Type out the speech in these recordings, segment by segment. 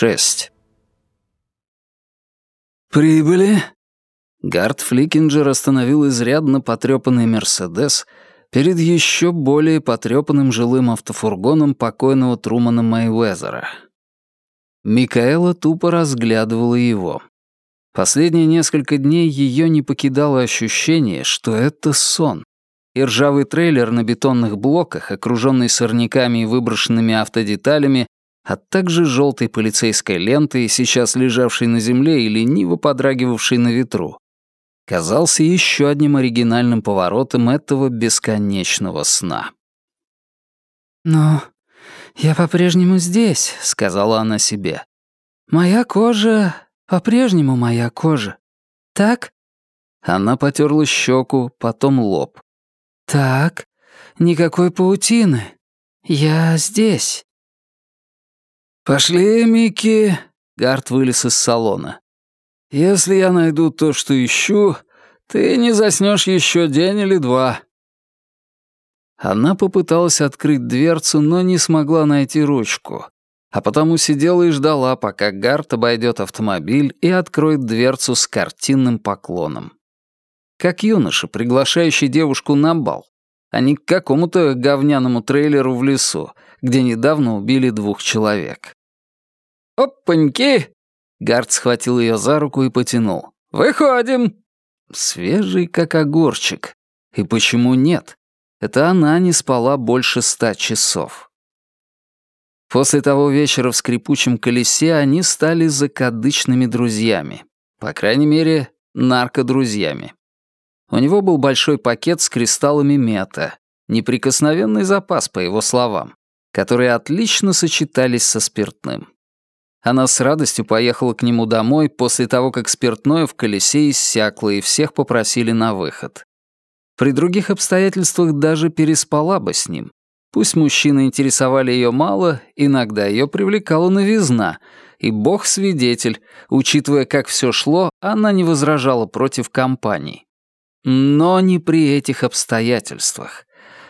6. «Прибыли?» Гард Фликинджер остановил изрядно потрепанный «Мерседес» перед еще более потрепанным жилым автофургоном покойного Трумана Мэйвезера. Микаэла тупо разглядывала его. Последние несколько дней ее не покидало ощущение, что это сон. И ржавый трейлер на бетонных блоках, окруженный сорняками и выброшенными автодеталями, а также желтой полицейской лентой, сейчас лежавшей на земле и лениво подрагивавшей на ветру, казался еще одним оригинальным поворотом этого бесконечного сна. «Но я по-прежнему здесь», — сказала она себе. «Моя кожа по-прежнему моя кожа. Так?» Она потерла щеку, потом лоб. «Так, никакой паутины. Я здесь». «Пошли, Микки!» — Гарт вылез из салона. «Если я найду то, что ищу, ты не заснешь еще день или два». Она попыталась открыть дверцу, но не смогла найти ручку, а потому сидела и ждала, пока Гарт обойдет автомобиль и откроет дверцу с картинным поклоном. Как юноша, приглашающий девушку на бал, а не к какому-то говняному трейлеру в лесу, где недавно убили двух человек. «Опаньки!» Гард схватил ее за руку и потянул. «Выходим!» Свежий, как огурчик. И почему нет? Это она не спала больше ста часов. После того вечера в скрипучем колесе они стали закадычными друзьями. По крайней мере, наркодрузьями. У него был большой пакет с кристаллами мета, неприкосновенный запас, по его словам, которые отлично сочетались со спиртным. Она с радостью поехала к нему домой после того, как спиртное в колесе иссякло и всех попросили на выход. При других обстоятельствах даже переспала бы с ним. Пусть мужчины интересовали ее мало, иногда ее привлекала новизна, и бог свидетель, учитывая, как все шло, она не возражала против компаний. Но не при этих обстоятельствах.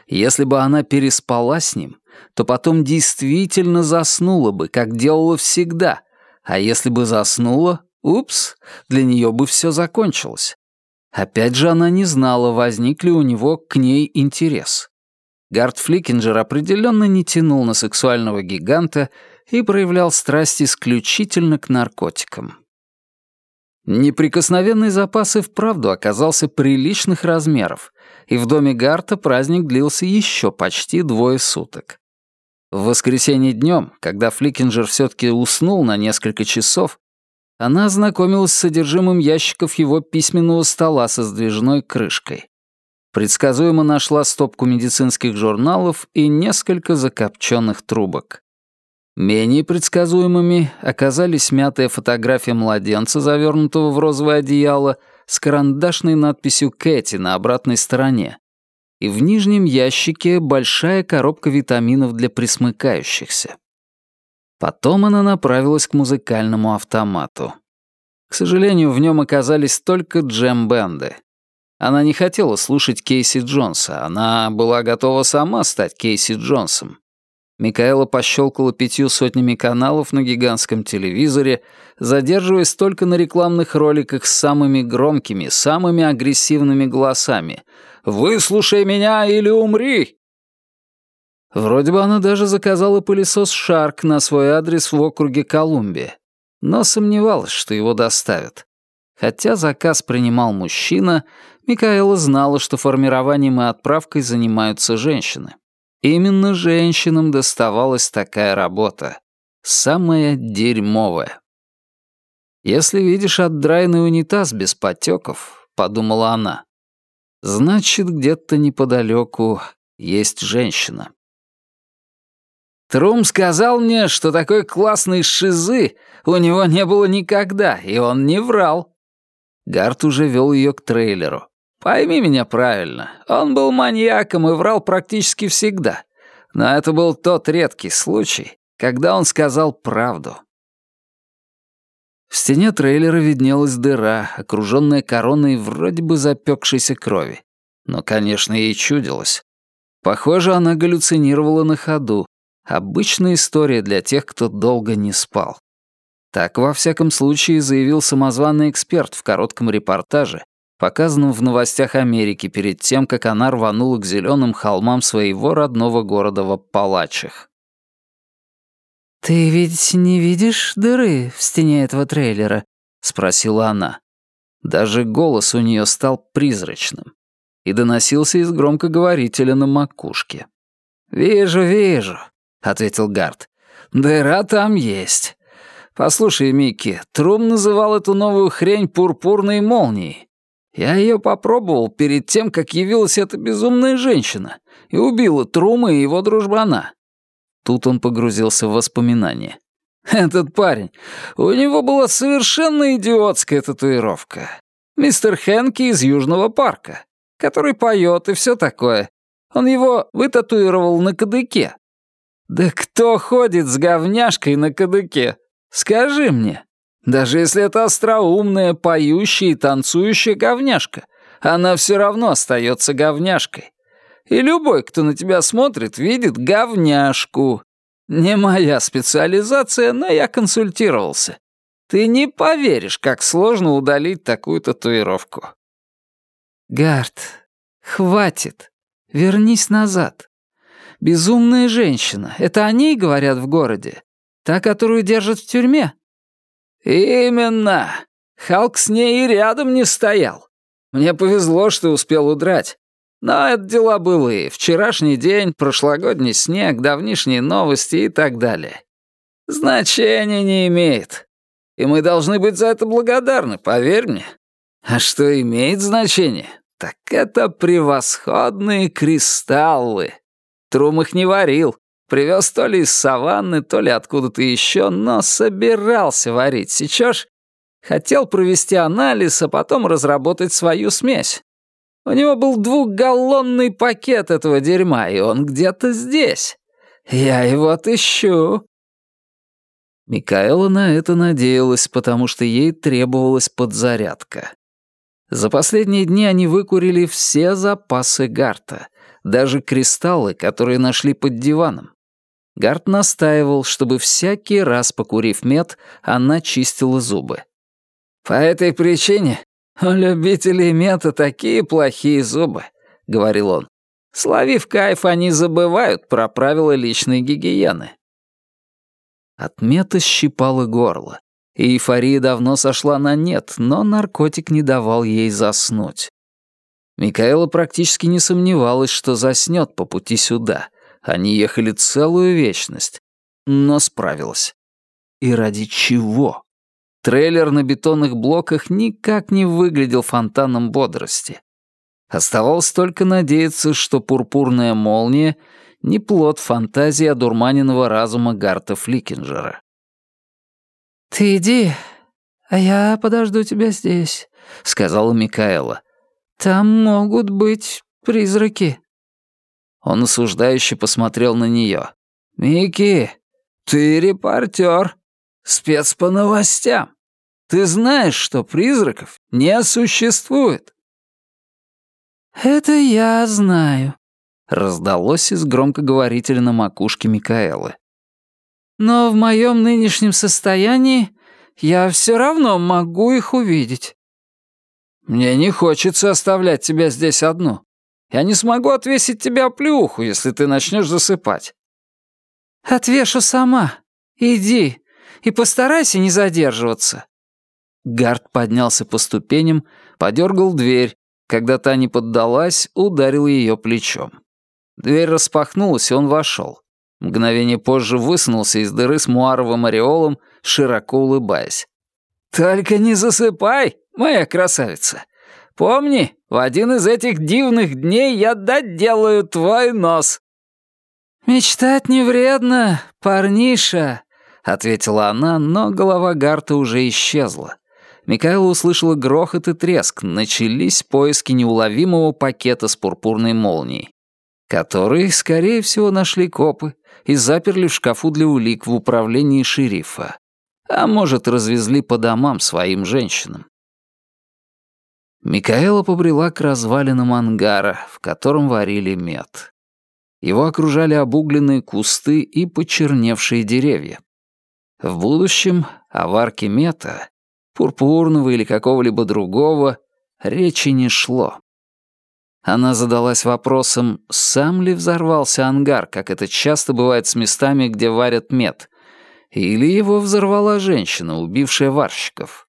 Если бы она переспала с ним, то потом действительно заснула бы, как делала всегда. А если бы заснула, упс, для нее бы все закончилось. Опять же она не знала, возник ли у него к ней интерес. Гард Фликинджер определенно не тянул на сексуального гиганта и проявлял страсть исключительно к наркотикам. Неприкосновенный запас и вправду оказался приличных размеров, и в доме Гарта праздник длился еще почти двое суток. В воскресенье днем, когда Фликинджер все-таки уснул на несколько часов, она ознакомилась с содержимым ящиков его письменного стола со сдвижной крышкой. Предсказуемо нашла стопку медицинских журналов и несколько закопченных трубок. Менее предсказуемыми оказались мятая фотография младенца, завернутого в розовое одеяло, с карандашной надписью «Кэти» на обратной стороне, и в нижнем ящике большая коробка витаминов для присмыкающихся. Потом она направилась к музыкальному автомату. К сожалению, в нем оказались только джем-бенды. Она не хотела слушать Кейси Джонса, она была готова сама стать Кейси Джонсом. Микаэла пощелкала пятью сотнями каналов на гигантском телевизоре, задерживаясь только на рекламных роликах с самыми громкими, самыми агрессивными голосами — «Выслушай меня или умри!» Вроде бы она даже заказала пылесос «Шарк» на свой адрес в округе Колумбия, но сомневалась, что его доставят. Хотя заказ принимал мужчина, Микаэла знала, что формированием и отправкой занимаются женщины. Именно женщинам доставалась такая работа. Самая дерьмовая. «Если видишь отдраенный унитаз без потеков», — подумала она, Значит, где-то неподалеку есть женщина. Трум сказал мне, что такой классной шизы у него не было никогда, и он не врал. Гарт уже вел ее к трейлеру. Пойми меня правильно, он был маньяком и врал практически всегда. Но это был тот редкий случай, когда он сказал правду. В стене трейлера виднелась дыра, окруженная короной вроде бы запекшейся крови. Но, конечно, ей чудилось. Похоже, она галлюцинировала на ходу. Обычная история для тех, кто долго не спал. Так, во всяком случае, заявил самозваный эксперт в коротком репортаже, показанном в новостях Америки перед тем, как она рванула к зеленым холмам своего родного города в Аппалачах. «Ты ведь не видишь дыры в стене этого трейлера?» — спросила она. Даже голос у нее стал призрачным и доносился из громкоговорителя на макушке. «Вижу, вижу», — ответил Гард. «Дыра там есть. Послушай, Микки, Трум называл эту новую хрень пурпурной молнией. Я ее попробовал перед тем, как явилась эта безумная женщина и убила Трума и его дружбана». Тут он погрузился в воспоминания. «Этот парень, у него была совершенно идиотская татуировка. Мистер Хэнки из Южного парка, который поет и все такое. Он его вытатуировал на кадыке. Да кто ходит с говняшкой на кадыке? Скажи мне. Даже если это остроумная, поющая и танцующая говняшка, она все равно остается говняшкой. И любой, кто на тебя смотрит, видит говняшку. Не моя специализация, но я консультировался. Ты не поверишь, как сложно удалить такую татуировку. Гард, хватит. Вернись назад. Безумная женщина. Это о ней говорят в городе? Та, которую держат в тюрьме? Именно. Халк с ней и рядом не стоял. Мне повезло, что успел удрать. Но это дела былые. Вчерашний день, прошлогодний снег, давнишние новости и так далее. Значения не имеет. И мы должны быть за это благодарны, поверь мне. А что имеет значение, так это превосходные кристаллы. Трум их не варил. Привез то ли из саванны, то ли откуда-то еще, но собирался варить, сечешь? Хотел провести анализ, а потом разработать свою смесь. У него был двухгаллонный пакет этого дерьма, и он где-то здесь. Я его отыщу». Микаэла на это надеялась, потому что ей требовалась подзарядка. За последние дни они выкурили все запасы Гарта, даже кристаллы, которые нашли под диваном. Гарт настаивал, чтобы всякий раз, покурив мед, она чистила зубы. «По этой причине «У любителей мета такие плохие зубы», — говорил он. «Словив кайф, они забывают про правила личной гигиены». От мета щипало горло, и эйфория давно сошла на нет, но наркотик не давал ей заснуть. Микаэла практически не сомневалась, что заснет по пути сюда. Они ехали целую вечность, но справилась. И ради чего? Трейлер на бетонных блоках никак не выглядел фонтаном бодрости. Оставалось только надеяться, что пурпурная молния — не плод фантазии одурманенного разума Гарта Фликинджера. «Ты иди, а я подожду тебя здесь», — сказала Микаэла. «Там могут быть призраки». Он осуждающе посмотрел на нее. «Микки, ты репортер. Спец по новостям. Ты знаешь, что призраков не существует?» «Это я знаю», — раздалось из громкоговорителя на макушке Микаэлы. «Но в моем нынешнем состоянии я все равно могу их увидеть». «Мне не хочется оставлять тебя здесь одну. Я не смогу отвесить тебя плюху, если ты начнешь засыпать». «Отвешу сама. Иди и постарайся не задерживаться». Гард поднялся по ступеням, подергал дверь. Когда та не поддалась, ударил ее плечом. Дверь распахнулась, и он вошел. Мгновение позже высунулся из дыры с муаровым ореолом, широко улыбаясь. «Только не засыпай, моя красавица. Помни, в один из этих дивных дней я доделаю твой нос». «Мечтать не вредно, парниша», — ответила она, но голова Гарта уже исчезла. Микаэла услышала грохот и треск, начались поиски неуловимого пакета с пурпурной молнией, который, скорее всего, нашли копы и заперли в шкафу для улик в управлении шерифа, а может, развезли по домам своим женщинам. Микаэла побрела к развалинам ангара, в котором варили мед. Его окружали обугленные кусты и почерневшие деревья. В будущем о варке мета, пурпурного или какого-либо другого, речи не шло. Она задалась вопросом, сам ли взорвался ангар, как это часто бывает с местами, где варят мед, или его взорвала женщина, убившая варщиков.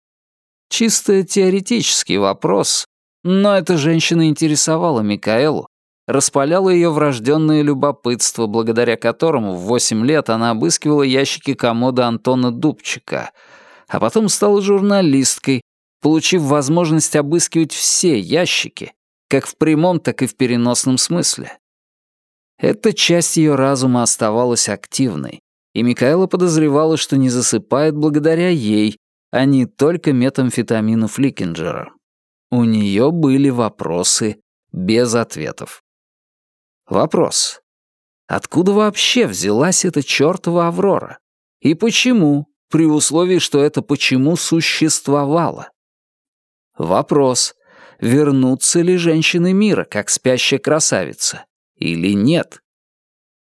Чисто теоретический вопрос, но эта женщина интересовала Микаэлу, распаляла ее врожденное любопытство, благодаря которому в восемь лет она обыскивала ящики комода Антона Дубчика, а потом стала журналисткой, получив возможность обыскивать все ящики, как в прямом, так и в переносном смысле. Эта часть ее разума оставалась активной, и Микаэла подозревала, что не засыпает благодаря ей, а не только метамфетамину Фликинджера. У нее были вопросы без ответов. Вопрос. Откуда вообще взялась эта чертова Аврора? И почему, при условии, что это почему существовало? Вопрос. Вернутся ли женщины мира, как спящая красавица? Или нет?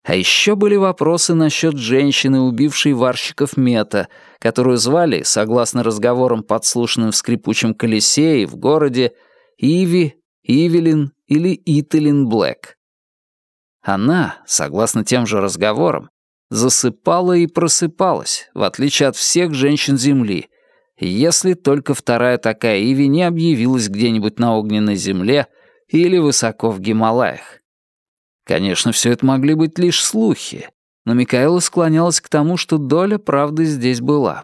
А еще были вопросы насчет женщины, убившей варщиков Мета, которую звали, согласно разговорам, подслушанным в скрипучем колесе и в городе, Иви, Ивелин или Италин Блэк. Она, согласно тем же разговорам, засыпала и просыпалась, в отличие от всех женщин Земли, если только вторая такая Иви не объявилась где-нибудь на огненной земле или высоко в Гималаях. Конечно, все это могли быть лишь слухи, но Микаэла склонялась к тому, что доля правды здесь была.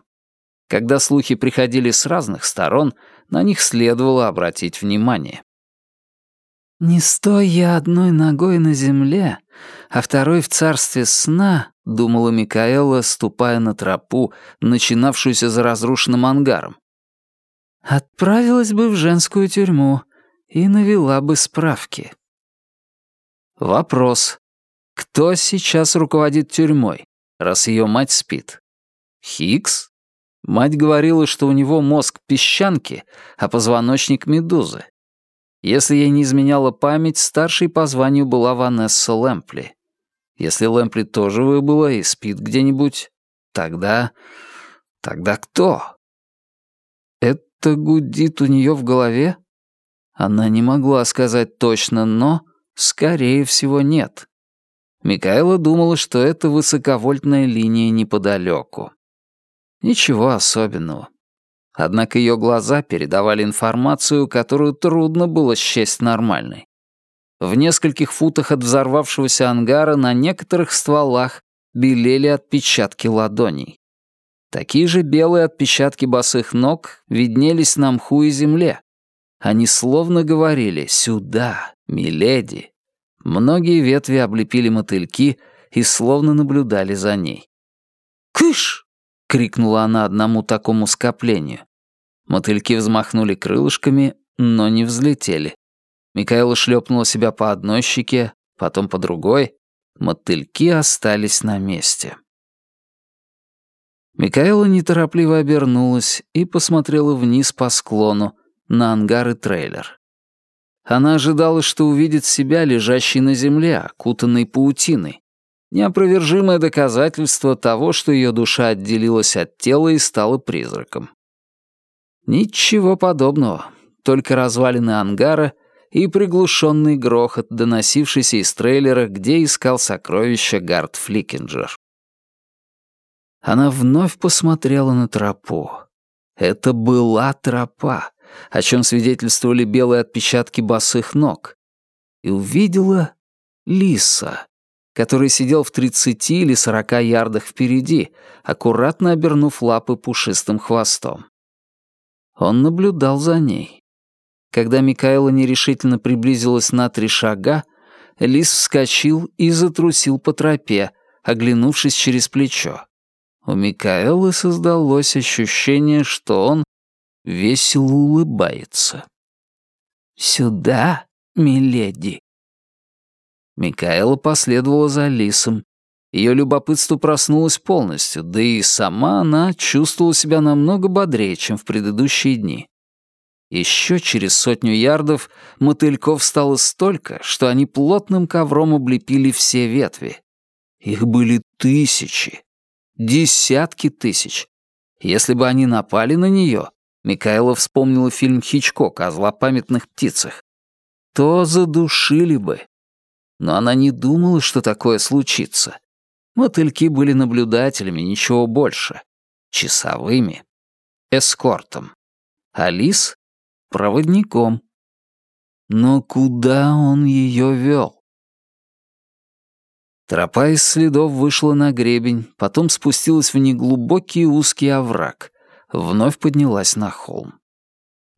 Когда слухи приходили с разных сторон, на них следовало обратить внимание. «Не стой я одной ногой на земле, а второй в царстве сна», — думала Микаэла, ступая на тропу, начинавшуюся за разрушенным ангаром. «Отправилась бы в женскую тюрьму и навела бы справки». Вопрос. Кто сейчас руководит тюрьмой, раз ее мать спит? Хикс? Мать говорила, что у него мозг песчанки, а позвоночник медузы. Если ей не изменяла память, старшей по званию была Ванесса Лэмпли. Если Лэмпли тоже выбыла и спит где-нибудь, тогда... Тогда кто? Это гудит у нее в голове? Она не могла сказать точно, но Скорее всего, нет. Микаэла думала, что это высоковольтная линия неподалеку. Ничего особенного. Однако ее глаза передавали информацию, которую трудно было счесть нормальной. В нескольких футах от взорвавшегося ангара на некоторых стволах белели отпечатки ладоней. Такие же белые отпечатки босых ног виднелись на мху и земле. Они словно говорили «сюда, «Миледи!» Многие ветви облепили мотыльки и словно наблюдали за ней. «Кыш!» — крикнула она одному такому скоплению. Мотыльки взмахнули крылышками, но не взлетели. Микаэла шлепнула себя по одной щеке, потом по другой. Мотыльки остались на месте. Микаэла неторопливо обернулась и посмотрела вниз по склону на ангар и трейлер. Она ожидала, что увидит себя, лежащей на земле, окутанной паутиной. Неопровержимое доказательство того, что ее душа отделилась от тела и стала призраком. Ничего подобного, только развалины ангара и приглушенный грохот, доносившийся из трейлера, где искал сокровища Гард Фликинджер. Она вновь посмотрела на тропу. Это была тропа о чем свидетельствовали белые отпечатки босых ног, и увидела лиса, который сидел в тридцати или сорока ярдах впереди, аккуратно обернув лапы пушистым хвостом. Он наблюдал за ней. Когда Микаэла нерешительно приблизилась на три шага, лис вскочил и затрусил по тропе, оглянувшись через плечо. У Микаэлы создалось ощущение, что он весело улыбается. «Сюда, миледи!» Микаэла последовала за Лисом. Ее любопытство проснулось полностью, да и сама она чувствовала себя намного бодрее, чем в предыдущие дни. Еще через сотню ярдов мотыльков стало столько, что они плотным ковром облепили все ветви. Их были тысячи. Десятки тысяч. Если бы они напали на нее, Микаэла вспомнила фильм Хичкока о злопамятных птицах, то задушили бы. Но она не думала, что такое случится. Мотыльки были наблюдателями, ничего больше. Часовыми. Эскортом. Алис — проводником. Но куда он ее вел? Тропа из следов вышла на гребень, потом спустилась в неглубокий узкий овраг, вновь поднялась на холм.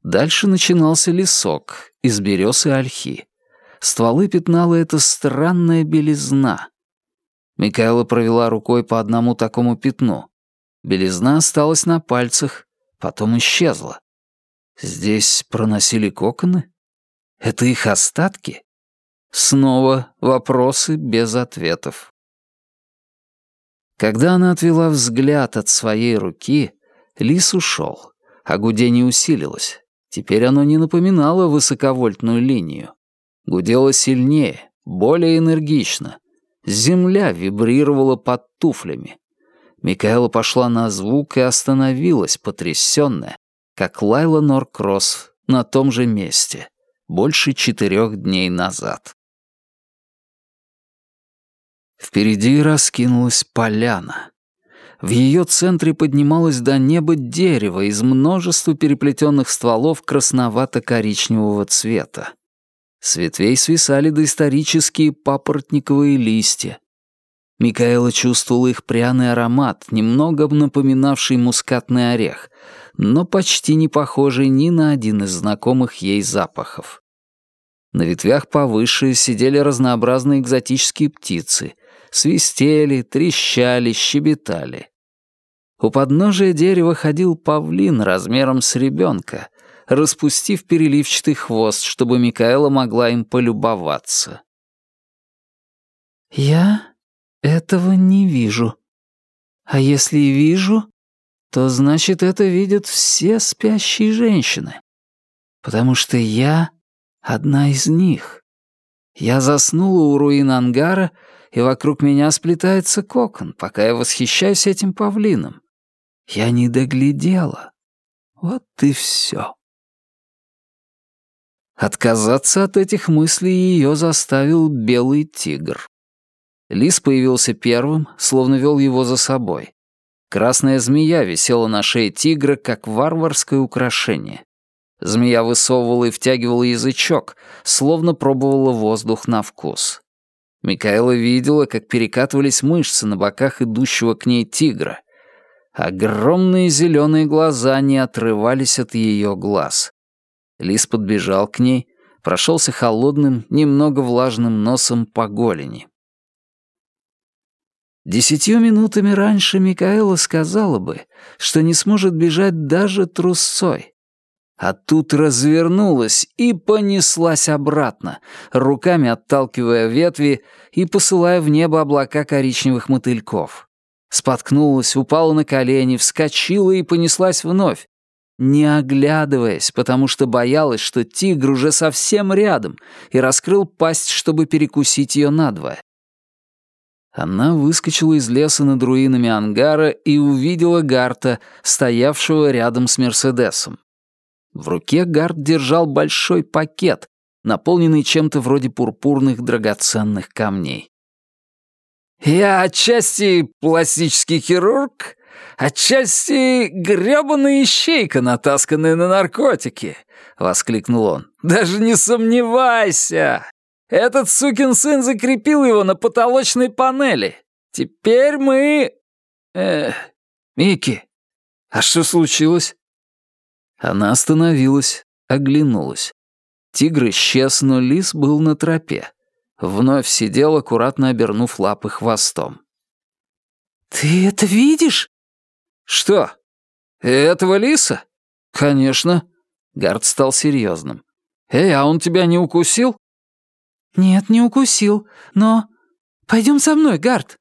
Дальше начинался лесок из берез и ольхи. Стволы пятнала эта странная белизна. Микаэла провела рукой по одному такому пятну. Белизна осталась на пальцах, потом исчезла. Здесь проносили коконы? Это их остатки? Снова вопросы без ответов. Когда она отвела взгляд от своей руки, лис ушел, а гудение усилилось. Теперь оно не напоминало высоковольтную линию. Гудело сильнее, более энергично. Земля вибрировала под туфлями. Микаэла пошла на звук и остановилась, потрясённая, как Лайла Норкросс на том же месте, больше четырех дней назад. Впереди раскинулась поляна. В ее центре поднималось до неба дерево из множества переплетенных стволов красновато-коричневого цвета. С ветвей свисали доисторические папоротниковые листья. Микаэла чувствовала их пряный аромат, немного напоминавший мускатный орех, но почти не похожий ни на один из знакомых ей запахов. На ветвях повыше сидели разнообразные экзотические птицы, свистели, трещали, щебетали. У подножия дерева ходил павлин размером с ребенка, распустив переливчатый хвост, чтобы Микаэла могла им полюбоваться. «Я этого не вижу. А если и вижу, то значит, это видят все спящие женщины. Потому что я одна из них. Я заснула у руин ангара — и вокруг меня сплетается кокон, пока я восхищаюсь этим павлином. Я не доглядела. Вот и все. Отказаться от этих мыслей ее заставил белый тигр. Лис появился первым, словно вел его за собой. Красная змея висела на шее тигра, как варварское украшение. Змея высовывала и втягивала язычок, словно пробовала воздух на вкус. Микаэла видела, как перекатывались мышцы на боках идущего к ней тигра. Огромные зеленые глаза не отрывались от ее глаз. Лис подбежал к ней, прошелся холодным, немного влажным носом по голени. Десятью минутами раньше Микаэла сказала бы, что не сможет бежать даже трусцой. А тут развернулась и понеслась обратно, руками отталкивая ветви и посылая в небо облака коричневых мотыльков. Споткнулась, упала на колени, вскочила и понеслась вновь, не оглядываясь, потому что боялась, что тигр уже совсем рядом и раскрыл пасть, чтобы перекусить ее надвое. Она выскочила из леса над руинами ангара и увидела Гарта, стоявшего рядом с Мерседесом. В руке Гард держал большой пакет, наполненный чем-то вроде пурпурных драгоценных камней. «Я отчасти пластический хирург, отчасти грёбаная ищейка, натасканная на наркотики», — воскликнул он. «Даже не сомневайся! Этот сукин сын закрепил его на потолочной панели. Теперь мы... Э, Микки, а что случилось?» Она остановилась, оглянулась. Тигр исчез, но лис был на тропе. Вновь сидел, аккуратно обернув лапы хвостом. «Ты это видишь?» «Что? Этого лиса?» «Конечно». Гард стал серьезным. «Эй, а он тебя не укусил?» «Нет, не укусил, но...» «Пойдем со мной, Гард».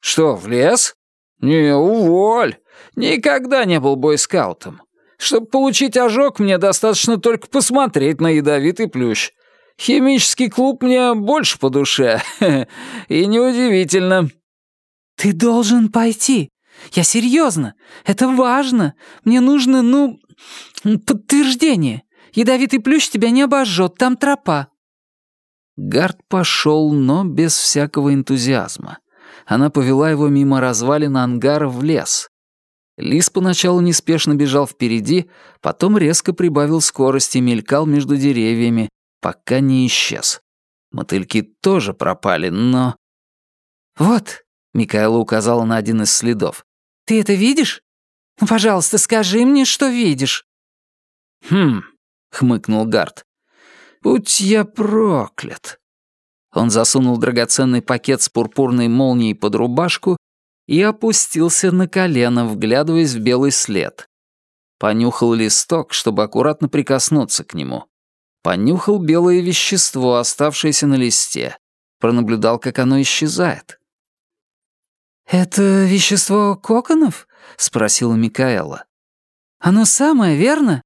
«Что, в лес?» «Не, уволь. Никогда не был бойскаутом. Чтобы получить ожог, мне достаточно только посмотреть на ядовитый плющ. Химический клуб мне больше по душе. И неудивительно». «Ты должен пойти. Я серьезно. Это важно. Мне нужно, ну, подтверждение. Ядовитый плющ тебя не обожжет, там тропа». Гард пошел, но без всякого энтузиазма. Она повела его мимо развалин ангара в лес. Лис поначалу неспешно бежал впереди, потом резко прибавил скорости и мелькал между деревьями, пока не исчез. Мотыльки тоже пропали, но... «Вот», — Микаэла указала на один из следов. «Ты это видишь? Ну, пожалуйста, скажи мне, что видишь». «Хм», — хмыкнул Гард. «Будь я проклят». Он засунул драгоценный пакет с пурпурной молнией под рубашку и опустился на колено, вглядываясь в белый след. Понюхал листок, чтобы аккуратно прикоснуться к нему. Понюхал белое вещество, оставшееся на листе. Пронаблюдал, как оно исчезает. «Это вещество коконов?» — спросила Микаэла. «Оно самое, верно?»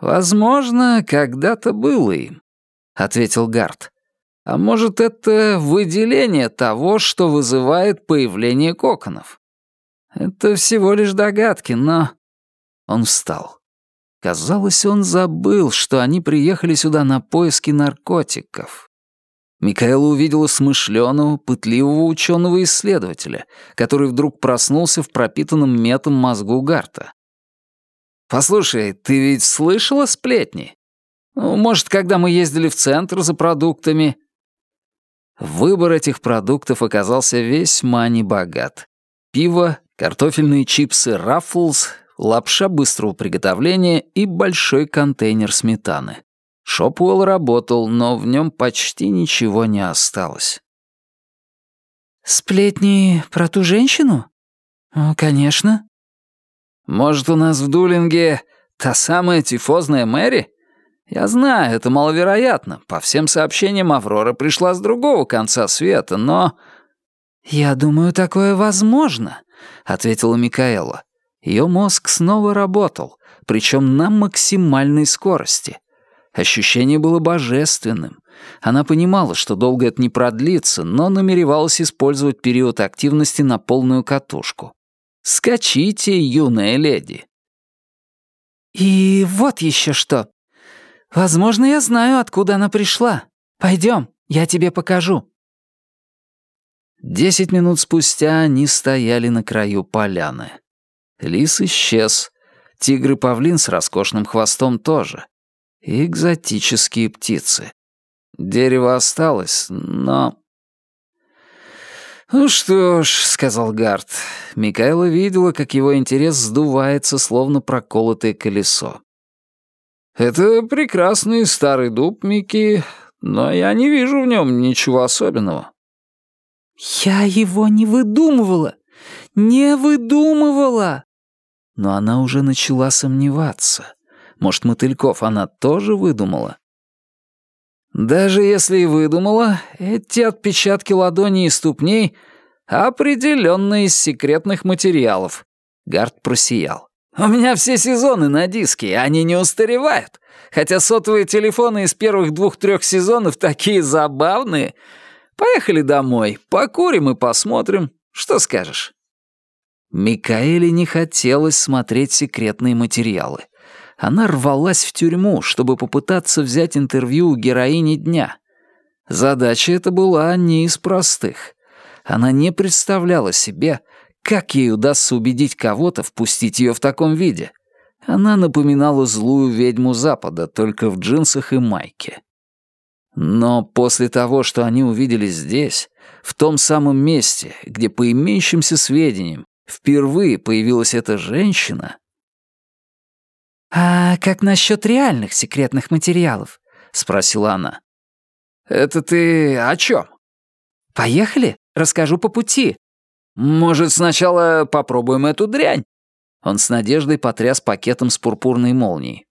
«Возможно, когда-то было им», — ответил Гарт. «А может, это выделение того, что вызывает появление коконов? Это всего лишь догадки, но...» Он встал. Казалось, он забыл, что они приехали сюда на поиски наркотиков. Микаэла увидела смышленого, пытливого ученого-исследователя, который вдруг проснулся в пропитанном метом мозгу Гарта. «Послушай, ты ведь слышала сплетни? Может, когда мы ездили в центр за продуктами?» Выбор этих продуктов оказался весьма небогат. Пиво, картофельные чипсы «Раффлс», лапша быстрого приготовления и большой контейнер сметаны. Шопуэлл работал, но в нем почти ничего не осталось. «Сплетни про ту женщину? конечно». «Может, у нас в Дулинге та самая тифозная Мэри? Я знаю, это маловероятно. По всем сообщениям Аврора пришла с другого конца света, но...» «Я думаю, такое возможно», — ответила Микаэла. Ее мозг снова работал, причем на максимальной скорости. Ощущение было божественным. Она понимала, что долго это не продлится, но намеревалась использовать период активности на полную катушку. «Скачите, юная леди!» «И вот еще что. Возможно, я знаю, откуда она пришла. Пойдем, я тебе покажу». Десять минут спустя они стояли на краю поляны. Лис исчез. Тигр и павлин с роскошным хвостом тоже. Экзотические птицы. Дерево осталось, но... «Ну что ж», — сказал Гарт. Микаэла видела, как его интерес сдувается, словно проколотое колесо. «Это прекрасный старый дуб, Микки, но я не вижу в нем ничего особенного». «Я его не выдумывала! Не выдумывала!» но она уже начала сомневаться. Может, мотыльков она тоже выдумала? Даже если и выдумала, эти отпечатки ладоней и ступней определенно из секретных материалов. Гард просиял. «У меня все сезоны на диске, они не устаревают. Хотя сотовые телефоны из первых двух-трех сезонов такие забавные. Поехали домой, покурим и посмотрим. Что скажешь?» Микаэле не хотелось смотреть секретные материалы. Она рвалась в тюрьму, чтобы попытаться взять интервью у героини дня. Задача эта была не из простых. Она не представляла себе, как ей удастся убедить кого-то впустить ее в таком виде. Она напоминала злую ведьму Запада, только в джинсах и майке. Но после того, что они увидели здесь, в том самом месте, где по имеющимся сведениям впервые появилась эта женщина... «А как насчет реальных секретных материалов?» — спросила она. «Это ты о чем? «Поехали, расскажу по пути». «Может, сначала попробуем эту дрянь?» Он с надеждой потряс пакетом с пурпурной молнией.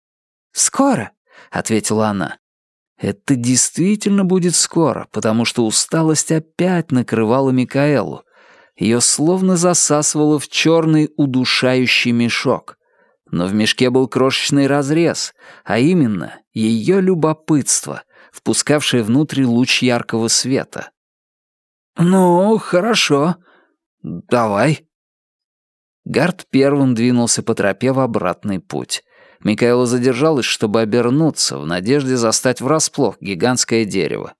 «Скоро», — ответила она. Это действительно будет скоро, потому что усталость опять накрывала Микаэлу, ее словно засасывало в черный удушающий мешок. Но в мешке был крошечный разрез, а именно ее любопытство, впускавшее внутрь луч яркого света. «Ну, хорошо. Давай». Гард первым двинулся по тропе в обратный путь. Микаэла задержалась, чтобы обернуться, в надежде застать врасплох гигантское дерево.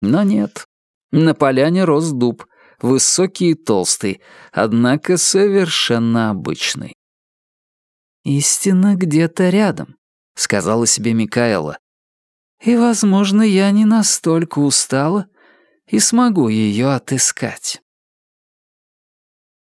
Но нет. На поляне рос дуб, высокий и толстый, однако совершенно обычный. «Истина где-то рядом», — сказала себе Микаэла. «И, возможно, я не настолько устала и смогу ее отыскать».